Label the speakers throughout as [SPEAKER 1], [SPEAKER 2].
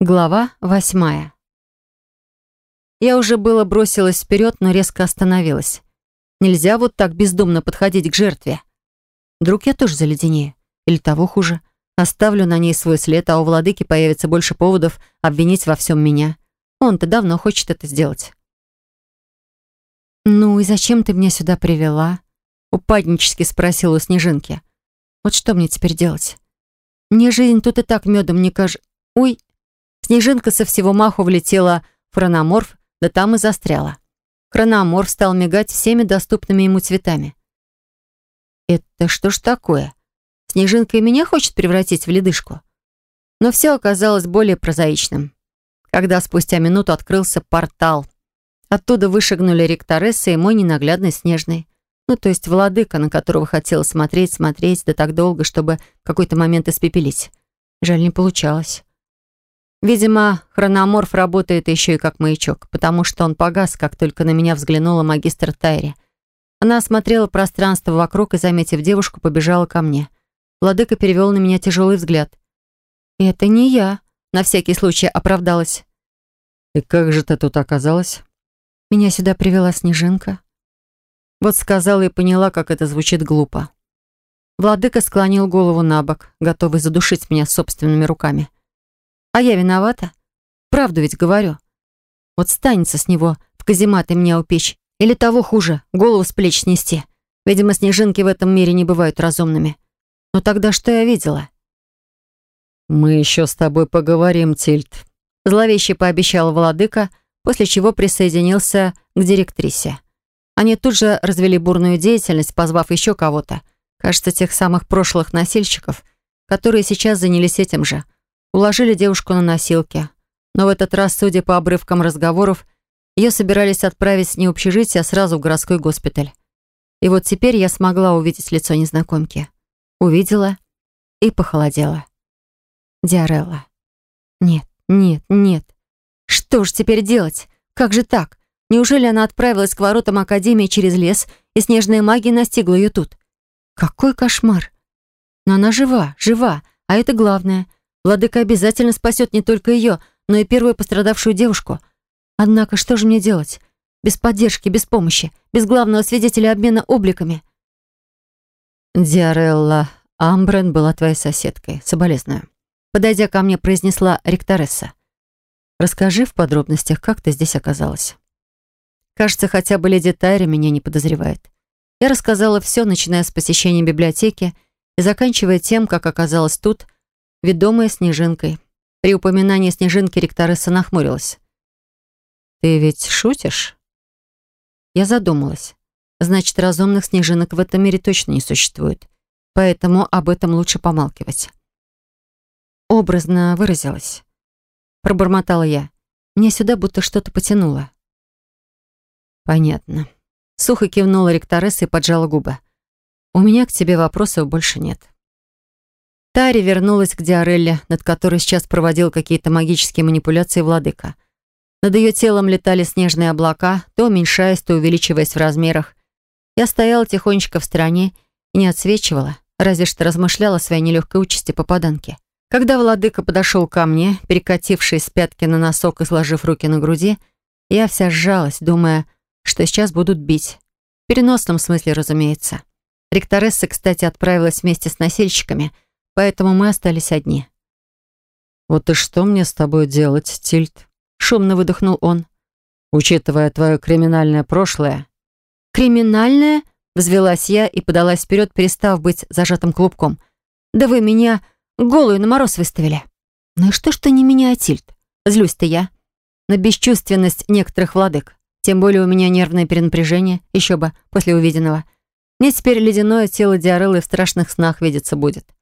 [SPEAKER 1] Глава восьмая. Я уже было бросилась вперед, но резко остановилась. Нельзя вот так бездумно подходить к жертве. Вдруг я тоже заледенею. Или того хуже. Оставлю на ней свой след, а у владыки появится больше поводов обвинить во всем меня. Он-то давно хочет это сделать. «Ну и зачем ты меня сюда привела?» Упаднически спросила у Снежинки. «Вот что мне теперь делать? Мне жизнь тут и так медом не кажется... Ой!» Снежинка со всего маху влетела в хрономорф, да там и застряла. Хрономорф стал мигать всеми доступными ему цветами. «Это что ж такое? Снежинка и меня хочет превратить в ледышку?» Но все оказалось более прозаичным. Когда спустя минуту открылся портал. Оттуда вышагнули ректоресса и мой ненаглядный Снежный. Ну, то есть владыка, на которого хотела смотреть, смотреть, да так долго, чтобы какой-то момент испепелить. Жаль, не получалось. Видимо, хрономорф работает еще и как маячок, потому что он погас, как только на меня взглянула магистр Тайри. Она осмотрела пространство вокруг и, заметив девушку, побежала ко мне. Владыка перевел на меня тяжелый взгляд. «Это не я», — на всякий случай оправдалась.
[SPEAKER 2] «И как же ты тут оказалась?»
[SPEAKER 1] «Меня сюда привела Снежинка». Вот сказала и поняла, как это звучит глупо. Владыка склонил голову на бок, готовый задушить меня собственными руками. А я виновата? Правду ведь говорю. Вот станется с него в казематы меня упечь. Или того хуже, голову с плеч снести. Видимо, снежинки в этом мире не бывают разумными. Но тогда что я видела?
[SPEAKER 2] «Мы еще с тобой поговорим, Тильт», —
[SPEAKER 1] зловеще пообещал владыка, после чего присоединился к директрисе. Они тут же развели бурную деятельность, позвав еще кого-то. Кажется, тех самых прошлых носильщиков, которые сейчас занялись этим же — Уложили девушку на носилки. Но в этот раз, судя по обрывкам разговоров, ее собирались отправить не в общежитие, а сразу в городской госпиталь. И вот теперь я смогла увидеть лицо незнакомки. Увидела и похолодела. Диарелла. Нет, нет, нет. Что ж теперь делать? Как же так? Неужели она отправилась к воротам Академии через лес, и снежная магия настигла ее тут? Какой кошмар! Но она жива, жива, а это главное — Владыка обязательно спасет не только ее, но и первую пострадавшую девушку. Однако что же мне делать? Без поддержки, без помощи, без главного свидетеля обмена обликами.
[SPEAKER 2] Диарелла Амбрен была твоей соседкой. Соболезную.
[SPEAKER 1] Подойдя ко мне, произнесла ректоресса. Расскажи в подробностях, как ты здесь оказалась. Кажется, хотя бы леди Тайри меня не подозревает. Я рассказала все, начиная с посещения библиотеки и заканчивая тем, как оказалась тут, ведомая снежинкой. При упоминании снежинки ректоресса нахмурилась.
[SPEAKER 2] «Ты ведь шутишь?»
[SPEAKER 1] Я задумалась. Значит, разумных снежинок в этом мире точно не существует. Поэтому об этом лучше помалкивать. Образно выразилась. Пробормотала я. Мне сюда будто что-то потянуло.
[SPEAKER 2] Понятно.
[SPEAKER 1] Сухо кивнула ректоресса и поджала губы. У меня к тебе вопросов больше нет. Тари вернулась к Диарелле, над которой сейчас проводил какие-то магические манипуляции владыка. Над ее телом летали снежные облака, то уменьшаясь, то увеличиваясь в размерах. Я стояла тихонечко в стороне и не отсвечивала, разве что размышляла о своей нелегкой участи попаданки. Когда владыка подошел ко мне, перекатившись с пятки на носок и сложив руки на груди, я вся сжалась, думая, что сейчас будут бить. В переносном смысле, разумеется. Ректоресса, кстати, отправилась вместе с носильщиками — поэтому мы остались одни.
[SPEAKER 2] «Вот и что мне с тобой делать, Тильт?»
[SPEAKER 1] Шумно выдохнул он.
[SPEAKER 2] «Учитывая твое криминальное прошлое».
[SPEAKER 1] «Криминальное?» Взвелась я и подалась вперед, перестав быть зажатым клубком. «Да вы меня голую на мороз выставили». «Ну и что ж ты не меня, Тильт? Злюсь-то я. На бесчувственность некоторых владык. Тем более у меня нервное перенапряжение, еще бы, после увиденного. Мне теперь ледяное тело Диареллы в страшных снах видеться будет.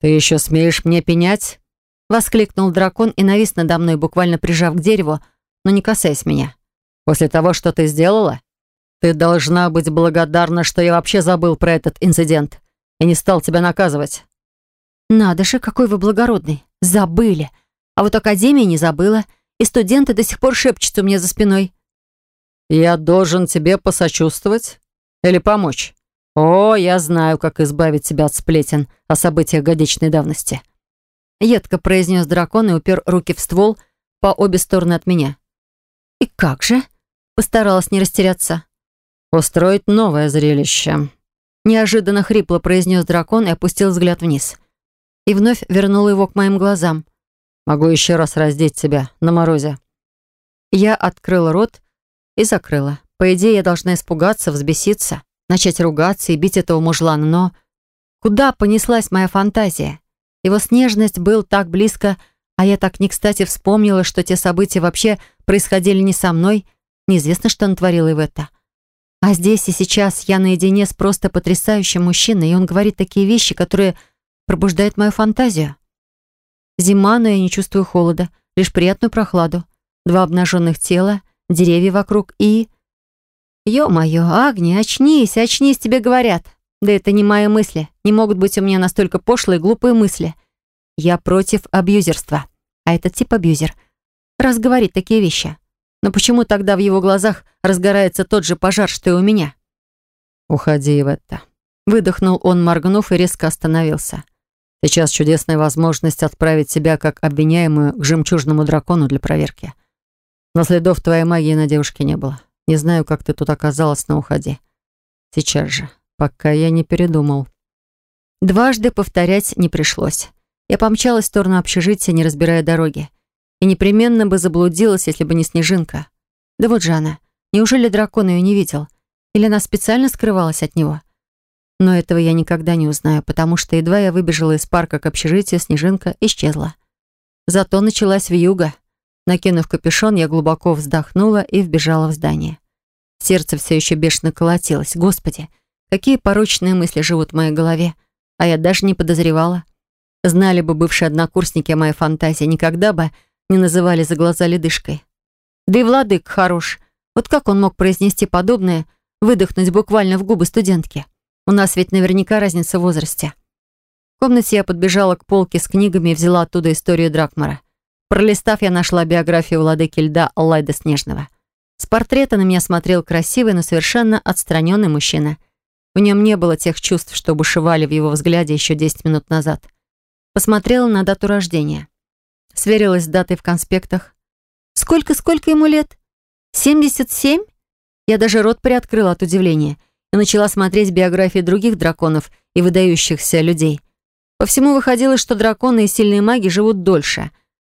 [SPEAKER 2] «Ты еще смеешь мне пенять?»
[SPEAKER 1] Воскликнул дракон и навис надо мной, буквально прижав к дереву, но не касаясь меня.
[SPEAKER 2] «После того, что ты сделала, ты должна быть благодарна, что я вообще забыл про этот инцидент и не стал тебя наказывать».
[SPEAKER 1] «Надо же, какой вы благородный! Забыли! А вот Академия не забыла, и студенты до сих пор шепчутся меня за спиной».
[SPEAKER 2] «Я должен тебе посочувствовать или помочь?» «О, я знаю, как избавить себя от сплетен о событиях годичной давности».
[SPEAKER 1] Едко произнес дракон и упер руки в ствол по обе стороны от меня. «И как же?» Постаралась не растеряться.
[SPEAKER 2] «Устроить новое зрелище»,
[SPEAKER 1] Неожиданно хрипло произнес дракон и опустил взгляд вниз. И вновь вернул его к моим глазам.
[SPEAKER 2] «Могу еще раз раздеть тебя на морозе».
[SPEAKER 1] Я открыла рот и закрыла. По идее, я должна испугаться, взбеситься, начать ругаться и бить этого мужлана, но... Куда понеслась моя фантазия? Его снежность был так близко, а я так не кстати вспомнила, что те события вообще происходили не со мной. Неизвестно, что он творил и в это. А здесь и сейчас я наедине с просто потрясающим мужчиной, и он говорит такие вещи, которые пробуждают мою фантазию. Зима, но я не чувствую холода, лишь приятную прохладу. Два обнаженных тела, деревья вокруг и... Ё-моё, Агни, очнись, очнись, тебе говорят. Да это не мои мысли. Не могут быть у меня настолько пошлые глупые мысли. Я против абьюзерства. А этот тип абьюзер. Раз говорит такие вещи. Но почему тогда в его глазах разгорается тот же пожар, что и у меня?
[SPEAKER 2] «Уходи это».
[SPEAKER 1] Выдохнул он, моргнув, и резко остановился.
[SPEAKER 2] «Сейчас чудесная возможность отправить себя как обвиняемую к жемчужному дракону для проверки. Но следов твоей магии на девушке не было. Не знаю, как ты тут оказалась, но уходи. Сейчас же, пока я не передумал».
[SPEAKER 1] Дважды повторять не пришлось. Я помчалась в сторону общежития, не разбирая дороги и непременно бы заблудилась, если бы не Снежинка. Да вот же она. Неужели дракон ее не видел? Или она специально скрывалась от него? Но этого я никогда не узнаю, потому что едва я выбежала из парка к общежитию, Снежинка исчезла. Зато началась вьюга. Накинув капюшон, я глубоко вздохнула и вбежала в здание. Сердце все еще бешено колотилось. Господи, какие порочные мысли живут в моей голове, а я даже не подозревала. Знали бы бывшие однокурсники о моей фантазии, никогда бы не называли за глаза ледышкой. Да и владык хорош. Вот как он мог произнести подобное, выдохнуть буквально в губы студентки? У нас ведь наверняка разница в возрасте. В комнате я подбежала к полке с книгами и взяла оттуда историю Дракмара. Пролистав, я нашла биографию владыки льда Аллайда Снежного. С портрета на меня смотрел красивый, но совершенно отстраненный мужчина. В нем не было тех чувств, что бушевали в его взгляде еще 10 минут назад. Посмотрела на дату рождения. Сверилась с датой в конспектах. Сколько-сколько ему лет? 77? Я даже рот приоткрыла от удивления и начала смотреть биографии других драконов и выдающихся людей. По всему выходило, что драконы и сильные маги живут дольше.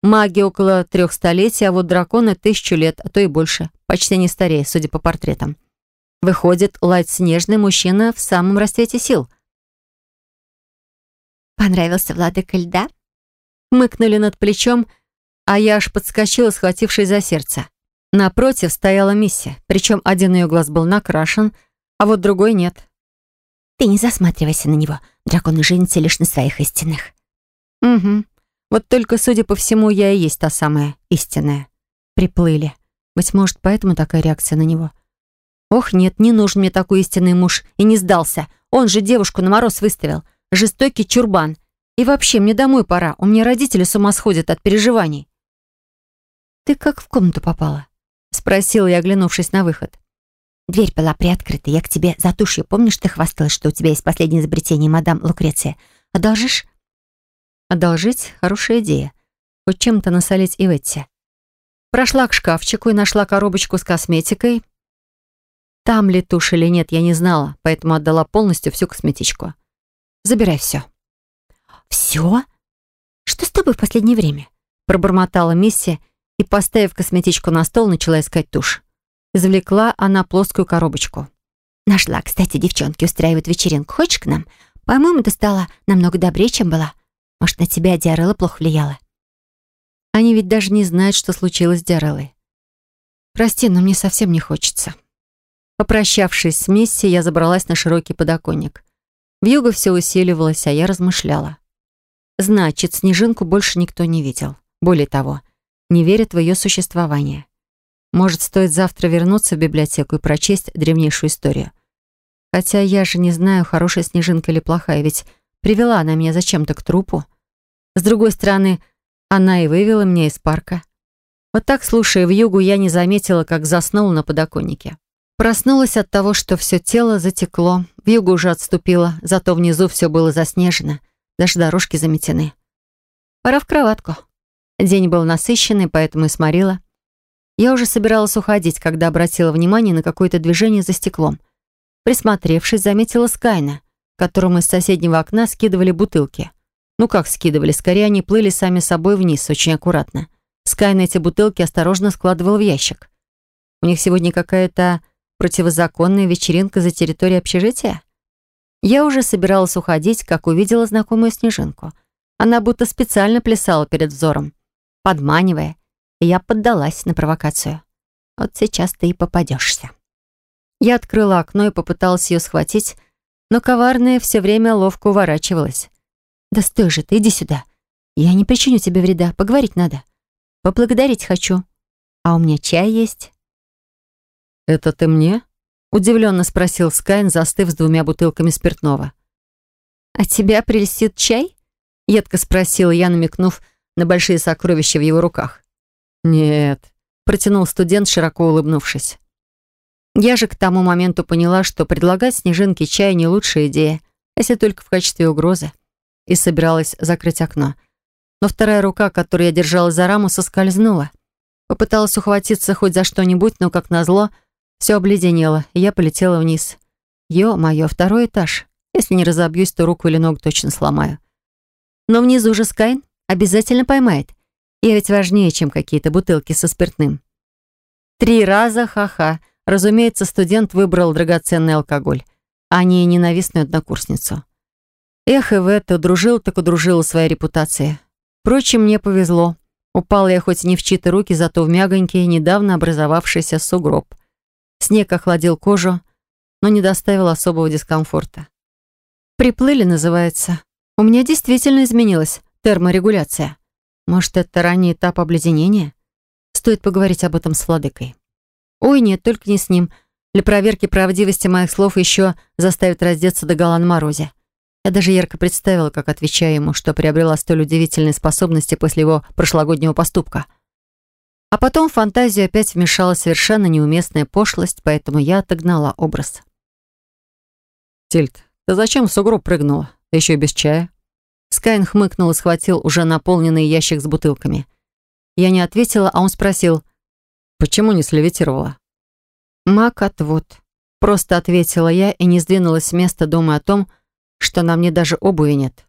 [SPEAKER 1] Маги около трех столетий, а вот драконы тысячу лет, а то и больше. Почти не старее, судя по портретам. Выходит, Лайт Снежный мужчина в самом расцвете сил.
[SPEAKER 3] «Понравился владыка льда?»
[SPEAKER 1] мыкнули над плечом, а я аж подскочила, схватившись за сердце. Напротив стояла Мисси, причем один ее глаз был накрашен, а вот другой нет.
[SPEAKER 3] «Ты не засматривайся на него. Драконы женятся лишь на своих истинных».
[SPEAKER 1] «Угу. Вот только, судя по всему, я и есть та самая истинная. Приплыли. Быть может, поэтому такая реакция на него. Ох, нет, не нужен мне такой истинный муж. И не сдался. Он же девушку на мороз выставил. Жестокий чурбан. И вообще, мне домой пора. У меня родители с ума сходят от переживаний. «Ты как в комнату попала?» — спросила я, оглянувшись на выход.
[SPEAKER 3] «Дверь была приоткрыта. Я к тебе за. Помнишь, ты хвасталась, что у тебя есть последнее изобретение, мадам Лукреция? Одолжишь?»
[SPEAKER 1] «Одолжить — хорошая идея. Хоть чем-то насолить и Иветте». Прошла к шкафчику и нашла коробочку с косметикой. Там ли тушь или нет, я не знала, поэтому отдала полностью всю косметичку. «Забирай все».
[SPEAKER 3] «Все? Что с тобой в последнее время?»
[SPEAKER 1] Пробормотала Мисси и, поставив косметичку на стол, начала искать тушь. Извлекла она плоскую коробочку.
[SPEAKER 3] «Нашла. Кстати, девчонки устраивают вечеринку. Хочешь к нам? По-моему, ты стала намного добрее, чем была. Может, на тебя диарелла плохо влияла?»
[SPEAKER 1] Они ведь даже не знают, что случилось с Диареллой. «Прости, но мне совсем не хочется». Попрощавшись с Мисси, я забралась на широкий подоконник. Вьюга все усиливалась, а я размышляла. Значит, Снежинку больше никто не видел. Более того, не верит в ее существование. Может, стоит завтра вернуться в библиотеку и прочесть древнейшую историю. Хотя я же не знаю, хорошая Снежинка или плохая, ведь привела она меня зачем-то к трупу. С другой стороны, она и вывела меня из парка. Вот так, слушая в югу, я не заметила, как заснула на подоконнике. Проснулась от того, что все тело затекло, в югу уже отступило, зато внизу все было заснежено. Даже дорожки заметены. пора в кроватку. День был насыщенный, поэтому и сморила. Я уже собиралась уходить, когда обратила внимание на какое-то движение за стеклом. Присмотревшись, заметила Скайна, которому из соседнего окна скидывали бутылки. Ну как скидывали, скорее они плыли сами собой вниз, очень аккуратно. Скайн эти бутылки осторожно складывал в ящик. У них сегодня какая-то противозаконная вечеринка за территорией общежития? Я уже собиралась уходить, как увидела знакомую снежинку. Она будто специально плясала перед взором, подманивая, я поддалась на провокацию. Вот сейчас ты и попадешься. Я открыла окно и попыталась ее схватить, но коварная все время ловко уворачивалась. «Да стой же ты, иди сюда. Я не причиню тебе вреда, поговорить надо. Поблагодарить хочу. А у меня чай есть».
[SPEAKER 2] «Это ты мне?» — удивленно спросил Скайн, застыв с двумя бутылками спиртного.
[SPEAKER 1] «А тебя прельстит чай?» — едко спросила я, намекнув на большие сокровища в его руках.
[SPEAKER 2] «Нет», —
[SPEAKER 1] протянул студент, широко улыбнувшись. Я же к тому моменту поняла, что предлагать Снежинке чай не лучшая идея, если только в качестве угрозы, и собиралась закрыть окно. Но вторая рука, которую я держала за раму, соскользнула. Попыталась ухватиться хоть за что-нибудь, но, как назло, все обледенело, и я полетела вниз. Ё-моё, второй этаж. Если не разобьюсь, то руку или ногу точно сломаю. Но внизу же Скайн обязательно поймает. Я ведь важнее, чем какие-то бутылки со спиртным. Три раза ха-ха. Разумеется, студент выбрал драгоценный алкоголь, а не ненавистную однокурсницу. Эх, и в это дружил так удружила своя репутация. Впрочем, мне повезло. Упал я хоть не в чьи-то руки, зато в мягонький, недавно образовавшийся сугроб. Снег охладил кожу, но не доставил особого дискомфорта. «Приплыли» называется. У меня действительно изменилась терморегуляция. Может, это ранний этап обледенения? Стоит поговорить об этом с владыкой. Ой, нет, только не с ним. Для проверки правдивости моих слов еще заставит раздеться до гола на морозе. Я даже ярко представила, как отвечаю ему, что приобрела столь удивительные способности после его прошлогоднего поступка — а потом в фантазию опять вмешала совершенно неуместная пошлость, поэтому я отогнала образ.
[SPEAKER 2] «Тильт, ты зачем в сугроб прыгнула? Да еще и без чая?»
[SPEAKER 1] Скайн хмыкнул и схватил уже наполненный ящик с бутылками. Я не ответила, а он спросил,
[SPEAKER 2] «Почему не слевитировала?»
[SPEAKER 1] «Магоотвод», — просто ответила я и не сдвинулась с места, думая о том, что на мне даже обуви нет.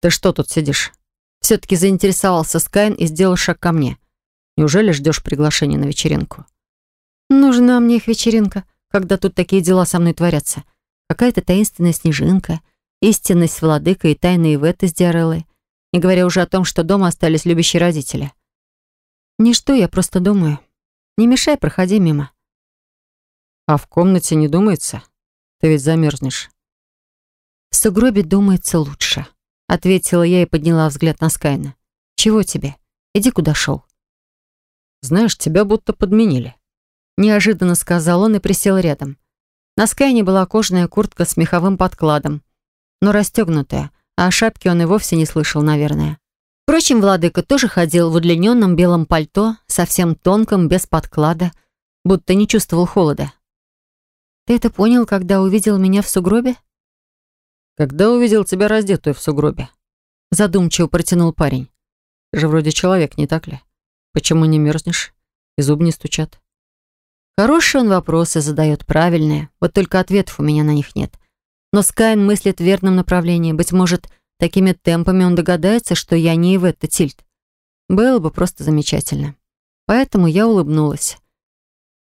[SPEAKER 2] «Ты что тут сидишь?»
[SPEAKER 1] Все-таки заинтересовался Скайн и сделал шаг ко мне.
[SPEAKER 2] Неужели ждешь приглашения на вечеринку?
[SPEAKER 1] Нужна мне их вечеринка, когда тут такие дела со мной творятся. Какая-то таинственная снежинка, истинность владыка и тайные Иветы с Диареллой. Не говоря уже о том, что дома остались любящие родители. Ничто, я просто думаю. Не мешай, проходи мимо.
[SPEAKER 2] А в комнате не думается? Ты ведь замерзнешь.
[SPEAKER 1] В сугробе думается лучше, ответила я и подняла взгляд на Скайна. Чего тебе? Иди куда шел.
[SPEAKER 2] Знаешь, тебя будто подменили».
[SPEAKER 1] Неожиданно сказал он и присел рядом. На Скайне была кожаная куртка с меховым подкладом, но расстегнутая, а о шапке он и вовсе не слышал, наверное. Впрочем, владыка тоже ходил в удлиненном белом пальто, совсем тонком, без подклада, будто не чувствовал холода. «Ты это понял, когда увидел меня в сугробе?»
[SPEAKER 2] «Когда увидел тебя раздетую в сугробе»,
[SPEAKER 1] задумчиво протянул парень.
[SPEAKER 2] «Ты же вроде человек, не так ли?» Почему не мерзнешь? И зубы не стучат.
[SPEAKER 1] Хорошие он вопросы задает, правильные. Вот только ответов у меня на них нет. Но Скайн мыслит в верном направлении. Быть может, такими темпами он догадается, что я не в это тильт. Было бы просто замечательно. Поэтому я улыбнулась.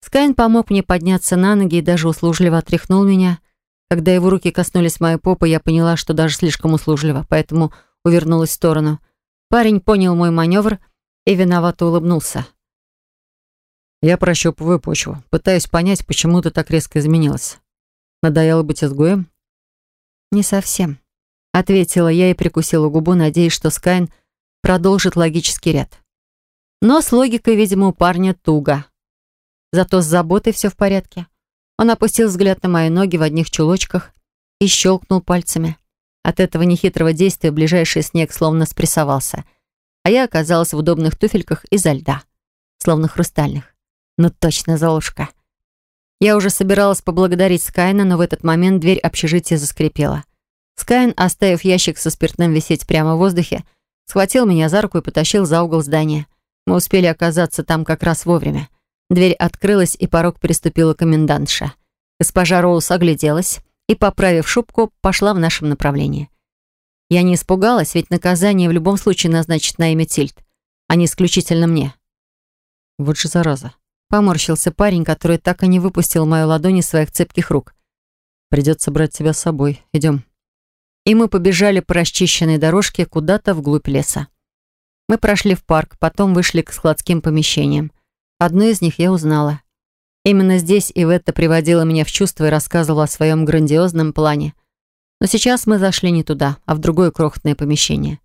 [SPEAKER 1] Скайн помог мне подняться на ноги и даже услужливо отряхнул меня. Когда его руки коснулись моей попы, я поняла, что даже слишком услужливо, поэтому увернулась в сторону. Парень понял мой маневр — и виновато улыбнулся.
[SPEAKER 2] «Я прощупываю почву, пытаюсь понять, почему ты так резко изменилась. Надоело быть изгоем?»
[SPEAKER 1] «Не совсем», — ответила я и прикусила губу, надеясь, что Скайн продолжит логический ряд. Но с логикой, видимо, у парня туго. Зато с заботой все в порядке. Он опустил взгляд на мои ноги в одних чулочках и щелкнул пальцами. От этого нехитрого действия ближайший снег словно спрессовался — а я оказалась в удобных туфельках изо льда, словно хрустальных. Ну точно, Золушка. Я уже собиралась поблагодарить Скайна, но в этот момент дверь общежития заскрипела. Скайн, оставив ящик со спиртным висеть прямо в воздухе, Схватил меня за руку и потащил за угол здания. Мы успели оказаться там как раз вовремя. Дверь открылась, и порог переступила комендантша. Госпожа Роуз огляделась и, поправив шубку, пошла в нашем направлении. Я не испугалась, ведь наказание в любом случае назначит на имя Тильд, а не исключительно мне.
[SPEAKER 2] Вот же зараза.
[SPEAKER 1] Поморщился парень, который так и не выпустил мою ладонь из своих цепких рук.
[SPEAKER 2] Придется брать тебя с собой. Идем.
[SPEAKER 1] И мы побежали по расчищенной дорожке куда-то вглубь леса. Мы прошли в парк, потом вышли к складским помещениям. Одно из них я узнала. Именно здесь Иветта приводила меня в чувство и рассказывала о своем грандиозном плане. Но сейчас мы зашли не туда, а в другое крохотное помещение.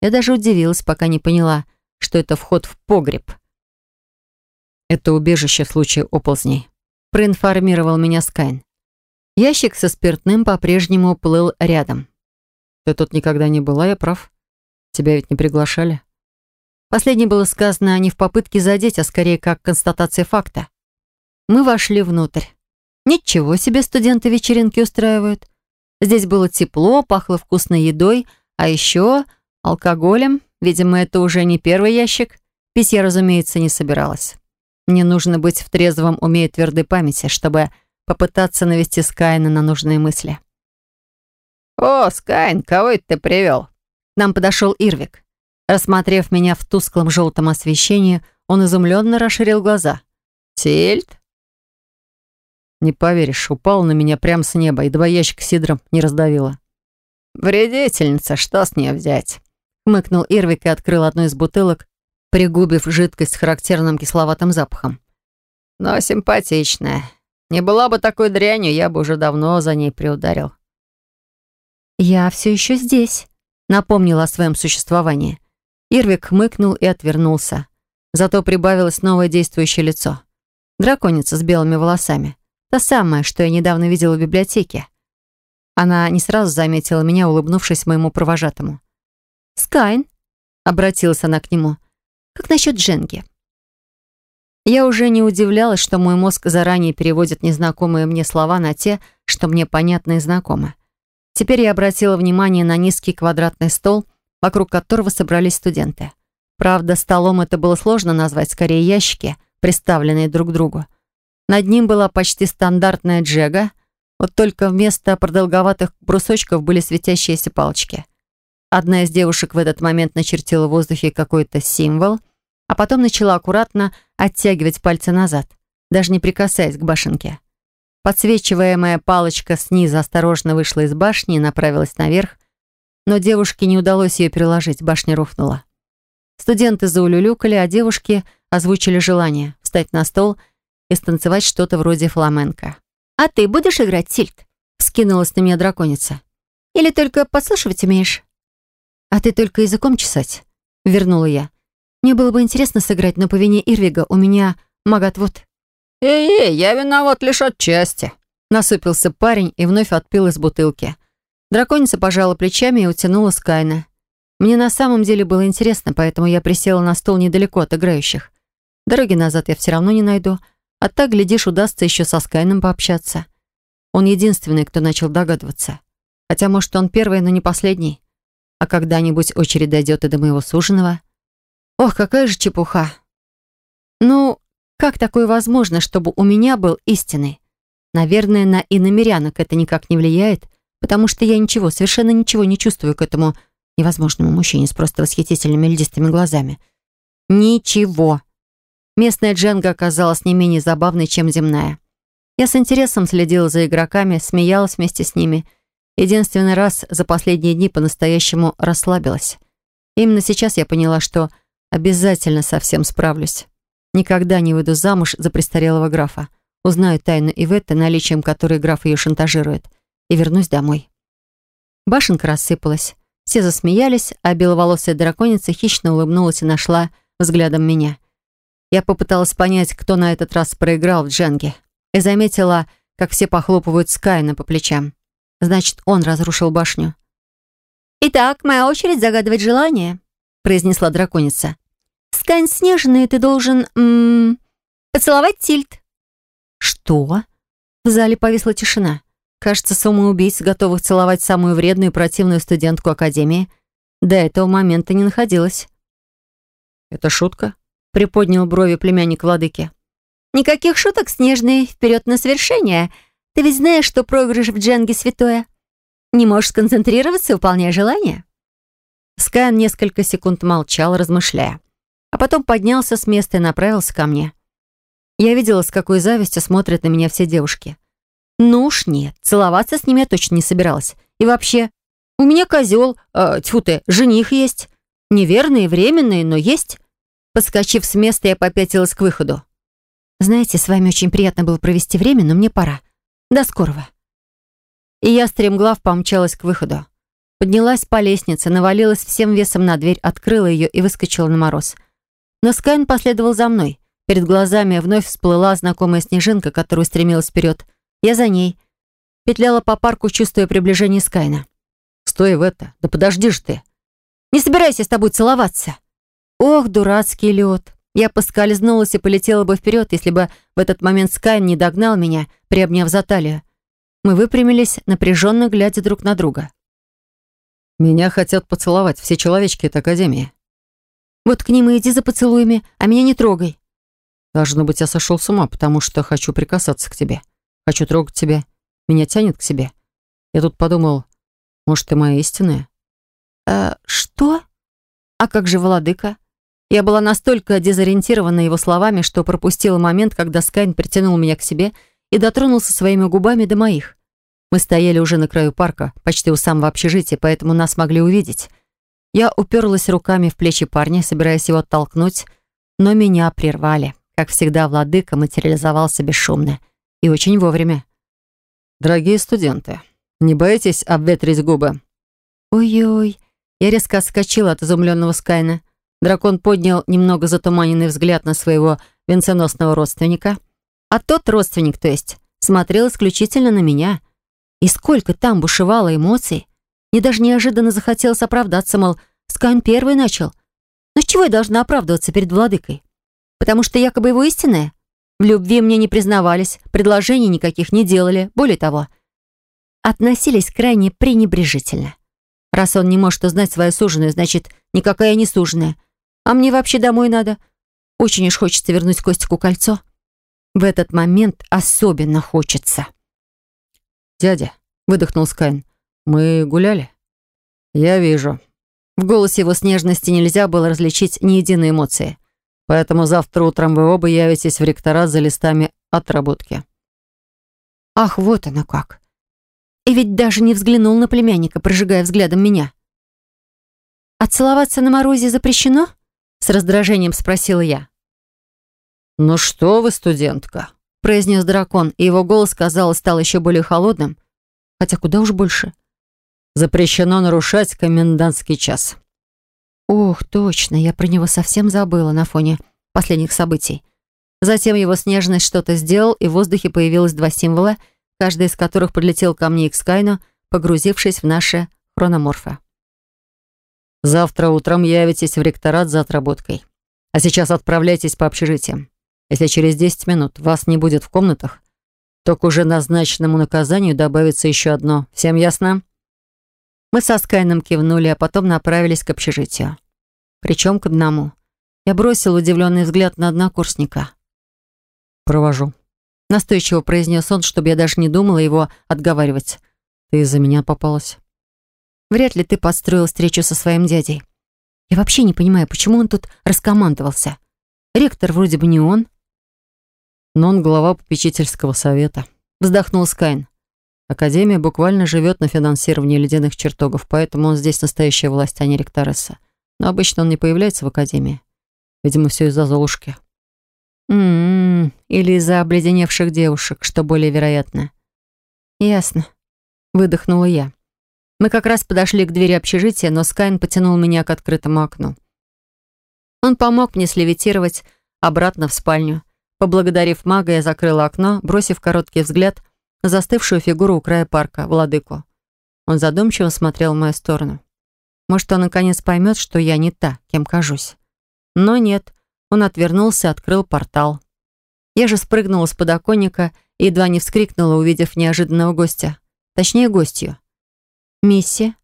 [SPEAKER 1] Я даже удивилась, пока не поняла, что это вход в погреб.
[SPEAKER 2] Это убежище в случае оползней.
[SPEAKER 1] Проинформировал меня Скайн. Ящик со спиртным по-прежнему плыл рядом.
[SPEAKER 2] Ты тут никогда не была, я прав. Тебя ведь не приглашали?
[SPEAKER 1] Последнее было сказано не в попытке задеть, а скорее как констатация факта. Мы вошли внутрь. Ничего себе студенты вечеринки устраивают. Здесь было тепло, пахло вкусной едой, а еще алкоголем. Видимо, это уже не первый ящик. Пить я, разумеется, не собиралась. Мне нужно быть в трезвом уме и твердой памяти, чтобы попытаться навести Скайна на нужные мысли.
[SPEAKER 4] «О, Скайн, кого это ты привел?»
[SPEAKER 1] К нам подошел Ирвик. Рассмотрев меня в тусклом желтом освещении, он изумленно расширил глаза.
[SPEAKER 4] «Тильд?»
[SPEAKER 2] Не поверишь, упал на меня прямо с неба, и два ящика сидром не раздавило.
[SPEAKER 4] «Вредительница, что с нее взять?»
[SPEAKER 1] Хмыкнул Ирвик и открыл одну из бутылок, пригубив жидкость с характерным кисловатым запахом.
[SPEAKER 4] «Но симпатичная. Не была бы такой дрянью, я бы уже давно за ней приударил».
[SPEAKER 1] «Я все еще здесь», — напомнила о своем существовании. Ирвик хмыкнул и отвернулся. Зато прибавилось новое действующее лицо. Драконица с белыми волосами. Та самая, что я недавно видела в библиотеке. Она не сразу заметила меня, улыбнувшись моему провожатому. «Скайн», — обратилась она к нему, — «как насчет Дженги?» Я уже не удивлялась, что мой мозг заранее переводит незнакомые мне слова на те, что мне понятны и знакомы. Теперь я обратила внимание на низкий квадратный стол, вокруг которого собрались студенты. Правда, столом это было сложно назвать, скорее ящики, приставленные друг к другу. Над ним была почти стандартная джега, вот только вместо продолговатых брусочков были светящиеся палочки. Одна из девушек в этот момент начертила в воздухе какой-то символ, а потом начала аккуратно оттягивать пальцы назад, даже не прикасаясь к башенке. Подсвечиваемая палочка снизу осторожно вышла из башни и направилась наверх, но девушке не удалось ее переложить, башня рухнула. Студенты заулюлюкали, а девушки озвучили желание встать на стол — и станцевать что-то вроде фламенко. «А ты будешь играть, Сильд?» — скинулась на меня драконица. «Или только подслушивать умеешь?» «А ты только языком чесать?» — вернула я. «Мне было бы интересно сыграть, но по вине Ирвига у меня маготвод».
[SPEAKER 4] «Эй-эй, я виноват лишь отчасти», —
[SPEAKER 1] насупился парень и вновь отпил из бутылки. Драконица пожала плечами и утянула Скайна. Мне на самом деле было интересно, поэтому я присела на стол недалеко от играющих. Дороги назад я все равно не найду, а так, глядишь, удастся еще со Скайном пообщаться. Он единственный, кто начал догадываться. Хотя, может, он первый, но не последний. А когда-нибудь очередь дойдет и до моего суженого. Ох, какая же чепуха. Ну, как такое возможно, чтобы у меня был истинный? Наверное, на иномерянок это никак не влияет, потому что я ничего, совершенно ничего не чувствую к этому невозможному мужчине с просто восхитительными льдистыми глазами. Ничего. Местная дженга оказалась не менее забавной, чем земная. Я с интересом следила за игроками, смеялась вместе с ними. Единственный раз за последние дни по-настоящему расслабилась. Именно сейчас я поняла, что обязательно совсем справлюсь. Никогда не выйду замуж за престарелого графа. Узнаю тайну Иветты, наличием которой граф ее шантажирует, и вернусь домой. Башенка рассыпалась. Все засмеялись, а беловолосая драконица хищно улыбнулась и нашла взглядом меня. Я попыталась понять, кто на этот раз проиграл в дженге, и заметила, как все похлопывают Скайна по плечам. Значит, он разрушил башню.
[SPEAKER 3] «Итак, моя очередь загадывать желание», — произнесла драконица. «Скайн снежный, ты должен... М -м, поцеловать Тильт».
[SPEAKER 1] «Что?» В зале повисла тишина. Кажется, самоубийц, готовых целовать самую вредную и противную студентку Академии, до этого момента не находилась.
[SPEAKER 2] «Это шутка?»
[SPEAKER 1] — приподнял брови племянник владыки. «Никаких шуток, Снежный, вперед на свершение. Ты ведь знаешь, что проигрыш в дженге святое. Не можешь сконцентрироваться, выполняя желание?» Скайан несколько секунд молчал, размышляя. А потом поднялся с места и направился ко мне. Я видела, с какой завистью смотрят на меня все девушки. Ну уж нет, целоваться с ними я точно не собиралась. И вообще, у меня козел, э, тьфу ты, жених есть. Неверный, временный, но есть. Подскочив с места, я попятилась к выходу. «Знаете, с вами очень приятно было провести время, но мне пора. До скорого». И я стремглав помчалась к выходу. Поднялась по лестнице, навалилась всем весом на дверь, открыла ее и выскочила на мороз. Но Скайн последовал за мной. Перед глазами вновь всплыла знакомая снежинка, которая стремилась вперед. Я за ней. Петляла по парку, чувствуя приближение Скайна.
[SPEAKER 2] «Стой в это! Да подожди ж ты!»
[SPEAKER 1] «Не собирайся с тобой целоваться!» Ох, дурацкий лед. Я поскользнулась и полетела бы вперед, если бы в этот момент Скайн не догнал меня, приобняв за талию. Мы выпрямились, напряженно глядя друг на друга.
[SPEAKER 2] «Меня хотят поцеловать все человечки этой академии».
[SPEAKER 1] «Вот к ним и иди за поцелуями, а меня не трогай».
[SPEAKER 2] «Должно быть, я сошел с ума, потому что хочу прикасаться к тебе. Хочу трогать тебя. Меня тянет к себе. Я тут подумал, может, ты моя истинная?»
[SPEAKER 1] «Э, что? А как же владыка?» Я была настолько дезориентирована его словами, что пропустила момент, когда Скайн притянул меня к себе и дотронулся своими губами до моих. Мы стояли уже на краю парка, почти у самого общежития, поэтому нас могли увидеть. Я уперлась руками в плечи парня, собираясь его оттолкнуть, но меня прервали. Как всегда, владыка материализовался бесшумно и очень вовремя.
[SPEAKER 2] «Дорогие студенты, не боитесь обветрить губы?»
[SPEAKER 1] «Ой-ой!» Я резко отскочила от изумленного Скайна. Дракон поднял немного затуманенный взгляд на своего венценосного родственника. А тот родственник, то есть, смотрел исключительно на меня. И сколько там бушевало эмоций. Мне даже неожиданно захотелось оправдаться, мол, Скайн первый начал. Но с чего я должна оправдываться перед владыкой? Потому что якобы его истинная? В любви мне не признавались, предложений никаких не делали, более того, относились крайне пренебрежительно. Раз он не может узнать свою суженую, значит, никакая не суженая. А мне вообще домой надо. Очень уж хочется вернуть Костику кольцо. В этот момент особенно хочется.
[SPEAKER 2] «Дядя», — выдохнул Скайн, — «мы гуляли?» «Я вижу».
[SPEAKER 1] В голосе его снежности нельзя было различить ни единой эмоции.
[SPEAKER 2] Поэтому завтра утром вы оба явитесь в ректорат за листами отработки».
[SPEAKER 1] «Ах, вот оно как!» И ведь даже не взглянул на племянника, прожигая взглядом меня. «А целоваться на морозе запрещено?» С раздражением спросила я.
[SPEAKER 2] «Ну что вы, студентка?»
[SPEAKER 1] произнес дракон, и его голос, казалось, стал еще более холодным. Хотя куда уж больше.
[SPEAKER 2] «Запрещено нарушать комендантский час».
[SPEAKER 1] Ох, точно, я про него совсем забыла на фоне последних событий. Затем его снежность что-то сделал, и в воздухе появилось два символа, каждый из которых подлетел ко мне и к Скайну, погрузившись в наши хрономорфы.
[SPEAKER 2] «Завтра утром явитесь в ректорат за отработкой. А сейчас отправляйтесь по общежитиям. Если через 10 минут вас не будет в комнатах, то к уже назначенному наказанию добавится еще одно. Всем ясно?»
[SPEAKER 1] Мы со Скайном кивнули, а потом направились к общежитию. Причем к одному. Я бросил удивленный взгляд на однокурсника.
[SPEAKER 2] «Провожу», —
[SPEAKER 1] настойчиво произнес он, чтобы я даже не думала его отговаривать.
[SPEAKER 2] «Ты из-за меня попалась».
[SPEAKER 1] «Вряд ли ты подстроил встречу со своим дядей. Я вообще не понимаю, почему он тут раскомандовался. Ректор вроде бы не он».
[SPEAKER 2] «Но он глава попечительского совета», — вздохнул Скайн. «Академия буквально живет на финансировании ледяных чертогов, поэтому он здесь настоящая власть, а не ректоресса но обычно он не появляется в академии. Видимо, все из-за Золушки.
[SPEAKER 1] М-м, или из-за обледеневших девушек, что более вероятно. Ясно. Выдохнула я. Мы как раз подошли к двери общежития, но Скайн потянул меня к открытому окну. Он помог мне слевитировать обратно в спальню. Поблагодарив мага, я закрыла окно, бросив короткий взгляд на застывшую фигуру у края парка, владыку. Он задумчиво смотрел в мою сторону. Может, он наконец поймет, что я не та, кем кажусь. Но нет, он отвернулся, открыл портал. Я же спрыгнула с подоконника и едва не вскрикнула, увидев неожиданного гостя. Точнее, гостью. «Мисси,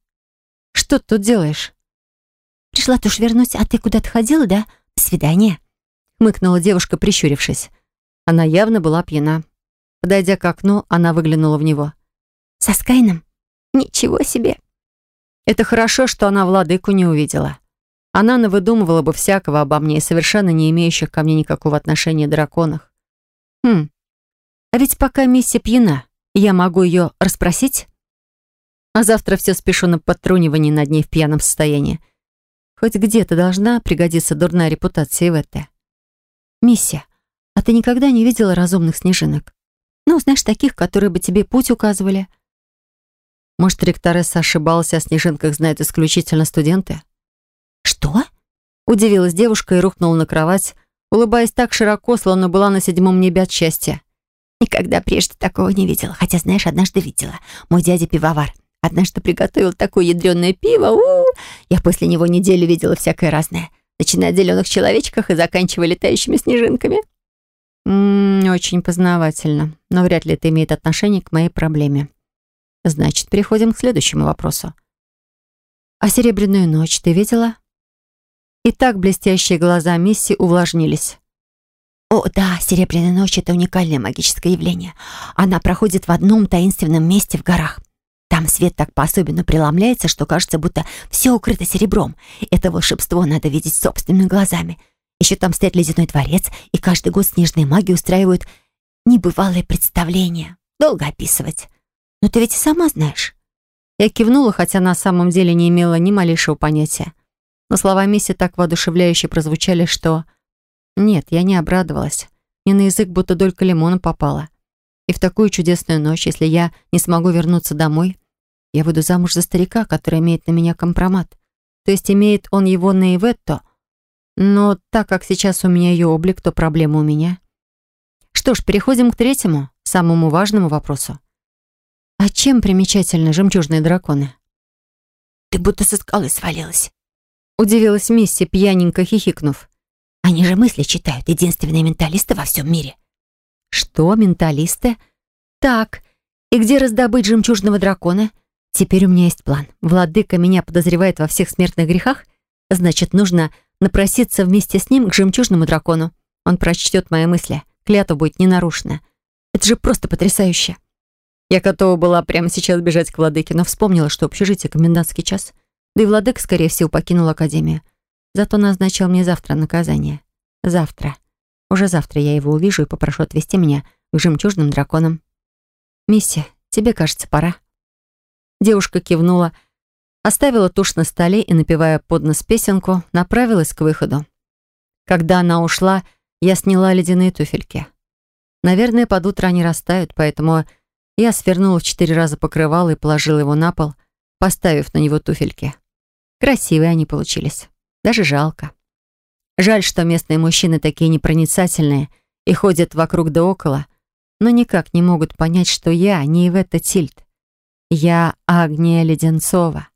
[SPEAKER 1] что ты тут делаешь?»
[SPEAKER 3] пришла, то уж вернусь, а ты куда-то ходила, да? До свидания», — хмыкнула девушка, прищурившись.
[SPEAKER 1] Она явно была пьяна. Подойдя к окну, она выглянула в него.
[SPEAKER 3] «Со Скайном? Ничего себе!»
[SPEAKER 1] Это хорошо, что она владыку не увидела. Она навыдумывала бы всякого обо мне, совершенно не имеющих ко мне никакого отношения драконах. Хм, а ведь пока миссия пьяна, я могу ее расспросить? А завтра все спешу на подтрунивание над ней в пьяном состоянии. Хоть где-то должна пригодиться дурная репутация в это. Миссия, а ты никогда не видела разумных снежинок? Ну, знаешь, таких, которые бы тебе путь указывали. Может, ректоресса ошибалась, о снежинках знают исключительно студенты?
[SPEAKER 3] «Что?»
[SPEAKER 1] — удивилась девушка и рухнула на кровать, улыбаясь так широко, словно была на седьмом небе от счастья.
[SPEAKER 3] «Никогда прежде такого не видела. Хотя, знаешь, однажды видела. Мой дядя пивовар. Однажды приготовил такое ядреное пиво. У -у -у. Я после него неделю видела всякое разное. Начиная от зеленых человечках и заканчивая летающими снежинками».
[SPEAKER 1] «Очень познавательно. Но вряд ли это имеет отношение к моей проблеме. Значит, переходим к следующему вопросу. А серебряную ночь ты видела?» И так блестящие глаза Мисси увлажнились.
[SPEAKER 3] «О, да, Серебряная ночь — это уникальное магическое явление. Она проходит в одном таинственном месте в горах. Там свет так по-особенно преломляется, что кажется, будто все укрыто серебром. Это волшебство надо видеть собственными глазами. Еще там стоит ледяной дворец, и каждый год снежные маги устраивают небывалые представления. Долго описывать. Но ты ведь и сама знаешь».
[SPEAKER 1] Я кивнула, хотя на самом деле не имела ни малейшего понятия. Но слова Мисси так воодушевляюще прозвучали, что... Нет, я не обрадовалась. Мне на язык будто долька лимона попала. И в такую чудесную ночь, если я не смогу вернуться домой, я выйду замуж за старика, который имеет на меня компромат. То есть имеет он его на Иветто. Но так как сейчас у меня ее облик, то проблема у меня. Что ж, переходим к третьему, самому важному вопросу. А чем примечательны жемчужные драконы?
[SPEAKER 3] «Ты будто со скалы свалилась»,
[SPEAKER 1] Удивилась Мисси, пьяненько хихикнув.
[SPEAKER 3] «Они же мысли читают, единственные менталисты во всем мире».
[SPEAKER 1] «Что, менталисты? Так, и где раздобыть жемчужного дракона? Теперь у меня есть план. Владыка меня подозревает во всех смертных грехах? Значит, нужно напроситься вместе с ним к жемчужному дракону. Он прочтет мои мысли. Клятва будет не. Это же просто потрясающе». Я готова была прямо сейчас бежать к владыке, но вспомнила, что общежитие комендантский час — да и владык, скорее всего, покинул Академию. Зато назначил мне завтра наказание. Завтра. Уже завтра я его увижу и попрошу отвезти меня к жемчужным драконам. «Миссия, тебе, кажется, пора». Девушка кивнула, оставила тушь на столе и, напевая под нос песенку, направилась к выходу. Когда она ушла, я сняла ледяные туфельки. Наверное, под утро они растают, поэтому я свернула в четыре раза покрывало и положила его на пол, поставив на него туфельки. Красивые они получились. Даже жалко. Жаль, что местные мужчины такие непроницательные и ходят вокруг да около, но никак не могут понять, что я не Ивета Тильт. Я Агния Леденцова.